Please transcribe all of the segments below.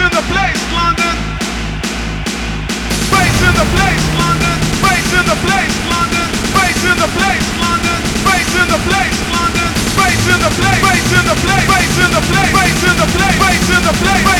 in the place, London. Bass in the place, London. Bass in the place, London. Bass in the place, London. Bass in the place, London. Bass in the place. Bass in the place. Bass in the place. Bass in the place. Bass in the place.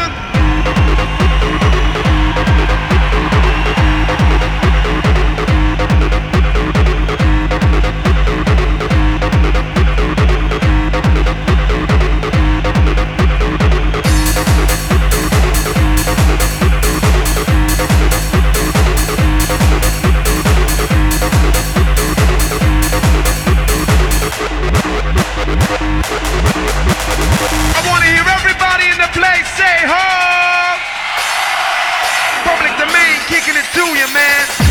Wilson. do you, man?